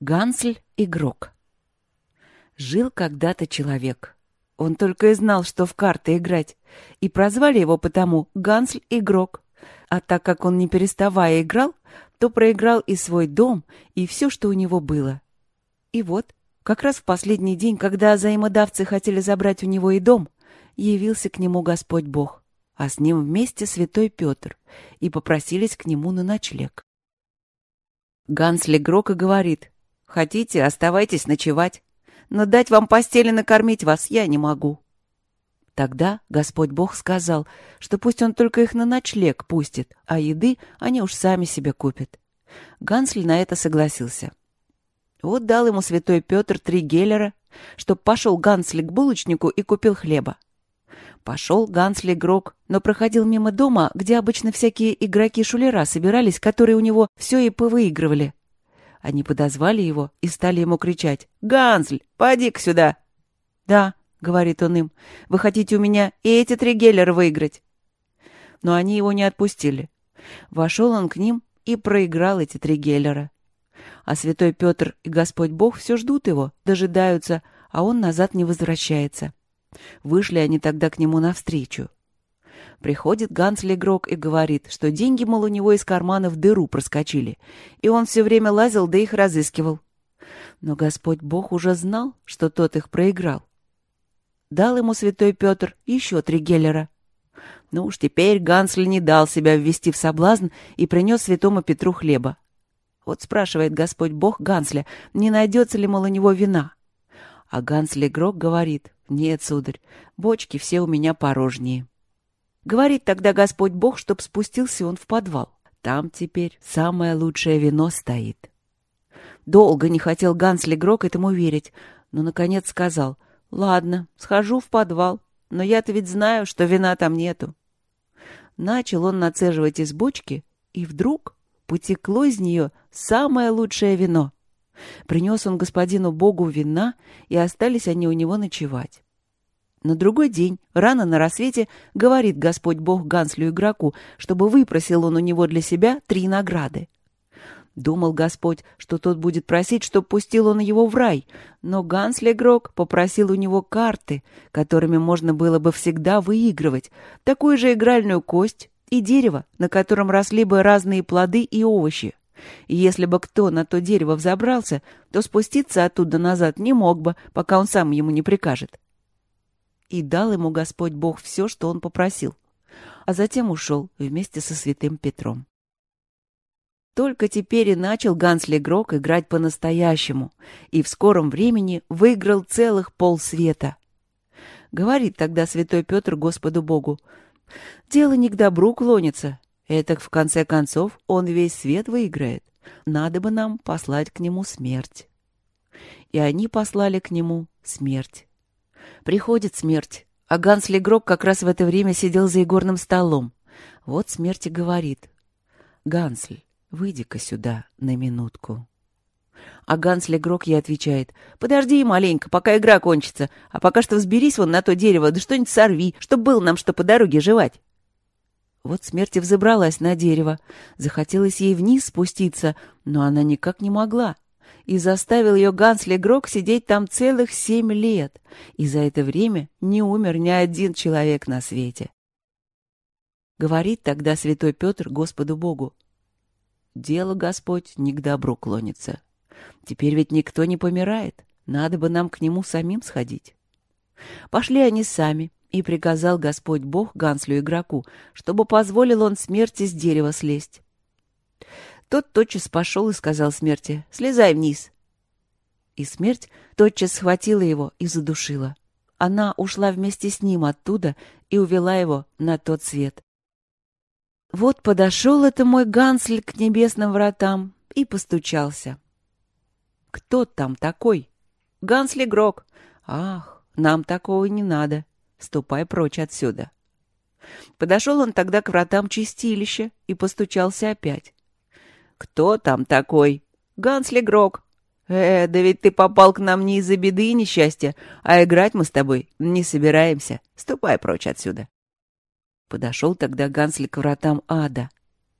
Гансль — игрок. Жил когда-то человек. Он только и знал, что в карты играть. И прозвали его потому Гансль — игрок. А так как он не переставая играл, то проиграл и свой дом, и все, что у него было. И вот, как раз в последний день, когда взаимодавцы хотели забрать у него и дом, явился к нему Господь Бог, а с ним вместе святой Петр, и попросились к нему на ночлег. Гансль игрок и говорит — Хотите, оставайтесь ночевать. Но дать вам постели накормить вас я не могу. Тогда Господь Бог сказал, что пусть он только их на ночлег пустит, а еды они уж сами себе купят. Гансль на это согласился. Вот дал ему святой Петр три геллера, чтоб пошел Гансли к булочнику и купил хлеба. Пошел Гансли игрок, но проходил мимо дома, где обычно всякие игроки-шулера собирались, которые у него все и повыигрывали, они подозвали его и стали ему кричать. «Гансль, поди-ка сюда!» «Да», — говорит он им, — «вы хотите у меня и эти три геллера выиграть?» Но они его не отпустили. Вошел он к ним и проиграл эти три геллера. А святой Петр и Господь Бог все ждут его, дожидаются, а он назад не возвращается. Вышли они тогда к нему навстречу. Приходит Гансль игрок и говорит, что деньги, мол, у него из кармана в дыру проскочили, и он все время лазил да их разыскивал. Но Господь Бог уже знал, что тот их проиграл. Дал ему святой Петр еще три геллера. Ну уж теперь Гансль не дал себя ввести в соблазн и принес святому Петру хлеба. Вот спрашивает Господь Бог Гансля, не найдется ли, мол, у него вина. А Гансль игрок говорит, нет, сударь, бочки все у меня порожние. Говорит тогда Господь Бог, чтоб спустился он в подвал. Там теперь самое лучшее вино стоит. Долго не хотел Ганс Легрок этому верить, но, наконец, сказал, «Ладно, схожу в подвал, но я-то ведь знаю, что вина там нету». Начал он нацеживать из бочки, и вдруг потекло из нее самое лучшее вино. Принес он господину Богу вина, и остались они у него ночевать. На другой день, рано на рассвете, говорит Господь Бог Ганслю игроку, чтобы выпросил он у него для себя три награды. Думал Господь, что тот будет просить, чтоб пустил он его в рай, но Гансль игрок попросил у него карты, которыми можно было бы всегда выигрывать, такую же игральную кость и дерево, на котором росли бы разные плоды и овощи. И если бы кто на то дерево взобрался, то спуститься оттуда назад не мог бы, пока он сам ему не прикажет. И дал ему Господь Бог все, что он попросил, а затем ушел вместе со святым Петром. Только теперь и начал Ганс Легрок играть по-настоящему, и в скором времени выиграл целых полсвета. Говорит тогда святой Петр Господу Богу, «Дело не к добру клонится, это в конце концов он весь свет выиграет. Надо бы нам послать к нему смерть». И они послали к нему смерть. Приходит смерть, а Ганс Легрок как раз в это время сидел за игорным столом. Вот смерть и говорит. «Гансль, выйди-ка сюда на минутку». А Ганс Легрок ей отвечает. «Подожди маленько, пока игра кончится, а пока что взберись вон на то дерево, да что-нибудь сорви, чтоб был нам что по дороге жевать». Вот смерть взобралась на дерево. Захотелось ей вниз спуститься, но она никак не могла и заставил ее Ганс Легрок сидеть там целых семь лет, и за это время не умер ни один человек на свете. Говорит тогда святой Петр Господу Богу, «Дело, Господь, не к добру клонится. Теперь ведь никто не помирает, надо бы нам к нему самим сходить». Пошли они сами, и приказал Господь Бог Ганслю игроку, чтобы позволил он смерти с дерева слезть. Тот тотчас пошел и сказал смерти «Слезай вниз». И смерть тотчас схватила его и задушила. Она ушла вместе с ним оттуда и увела его на тот свет. Вот подошел это мой Гансль к небесным вратам и постучался. «Кто там такой?» «Гансль игрок». «Ах, нам такого не надо. Ступай прочь отсюда». Подошел он тогда к вратам чистилища и постучался опять. «Кто там такой?» «Ганс Легрок». «Э, да ведь ты попал к нам не из-за беды и несчастья, а играть мы с тобой не собираемся. Ступай прочь отсюда». Подошел тогда Гансли к вратам ада.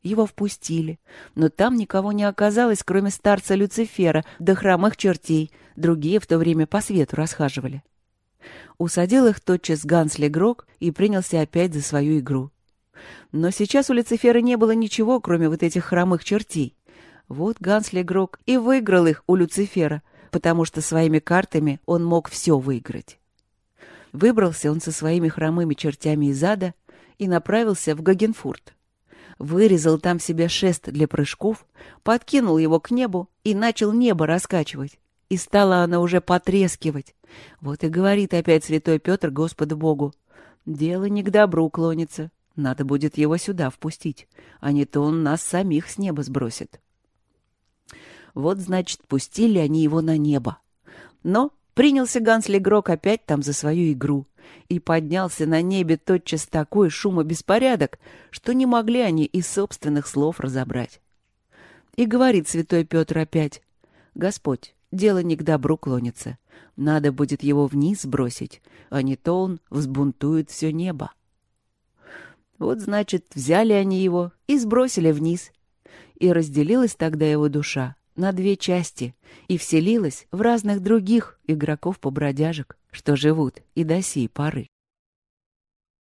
его впустили, но там никого не оказалось, кроме старца Люцифера да хромых чертей, другие в то время по свету расхаживали. Усадил их тотчас Гансли Грок и принялся опять за свою игру. Но сейчас у Люцифера не было ничего, кроме вот этих хромых чертей. Вот Гансли Грок и выиграл их у Люцифера, потому что своими картами он мог все выиграть. Выбрался он со своими хромыми чертями из ада и направился в Гагенфурт. Вырезал там себе шест для прыжков, подкинул его к небу и начал небо раскачивать. И стало оно уже потрескивать. Вот и говорит опять святой Петр Господу Богу. Дело не к добру клонится. Надо будет его сюда впустить, а не то он нас самих с неба сбросит. Вот, значит, пустили они его на небо. Но принялся Ганс Легрок опять там за свою игру. И поднялся на небе тотчас такой шум и беспорядок, что не могли они из собственных слов разобрать. И говорит святой Петр опять, «Господь, дело не к добру клонится. Надо будет его вниз сбросить, а не то он взбунтует все небо». Вот, значит, взяли они его и сбросили вниз. И разделилась тогда его душа на две части и вселилась в разных других игроков-побродяжек, что живут и до сей поры.